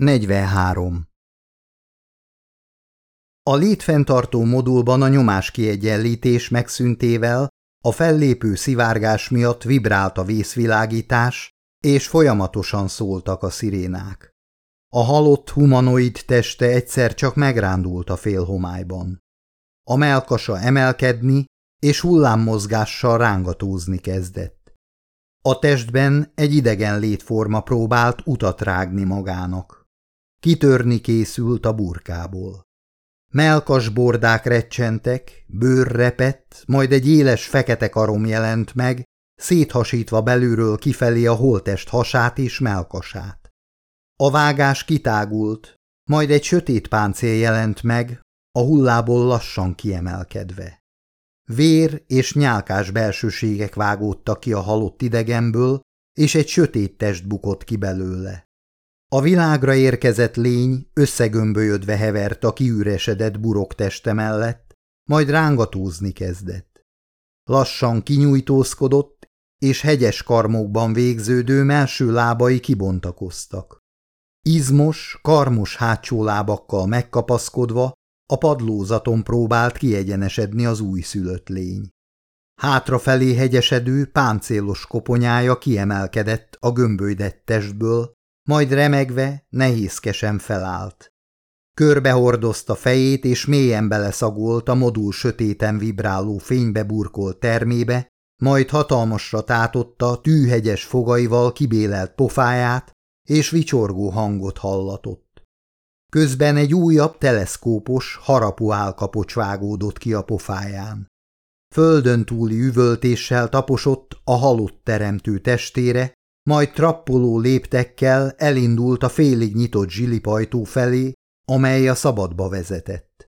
43. A létfenntartó modulban a nyomáskiegyenlítés megszüntével a fellépő szivárgás miatt vibrált a vészvilágítás, és folyamatosan szóltak a szirénák. A halott humanoid teste egyszer csak megrándult a félhomályban. A melkasa emelkedni és hullámmozgással rángatózni kezdett. A testben egy idegen létforma próbált utat rágni magának. Kitörni készült a burkából. Melkas bordák recsentek, bőr repett, majd egy éles fekete karom jelent meg, széthasítva belülről kifelé a holtest hasát és melkasát. A vágás kitágult, majd egy sötét páncél jelent meg, a hullából lassan kiemelkedve. Vér és nyálkás belsőségek vágódtak ki a halott idegenből, és egy sötét test bukott ki belőle. A világra érkezett lény összegömbölyödve hevert a kiüresedett burok teste mellett, majd rángatózni kezdett. Lassan kinyújtózkodott, és hegyes karmokban végződő melső lábai kibontakoztak. Izmos, karmos hátsó lábakkal megkapaszkodva a padlózaton próbált kiegyenesedni az újszülött lény. Hátrafelé hegyesedő, páncélos koponyája kiemelkedett a gömbölydett testből, majd remegve, nehézkesen felállt. Körbehordozta fejét, és mélyen beleszagolt a modul sötéten vibráló fénybe burkolt termébe, majd hatalmasra tátotta tűhegyes fogaival kibélelt pofáját, és vicsorgó hangot hallatott. Közben egy újabb teleszkópos, harapó állkapocs vágódott ki a pofáján. Földön túli üvöltéssel taposott a halott teremtő testére, majd trappoló léptekkel elindult a félig nyitott zsilipajtó felé, amely a szabadba vezetett.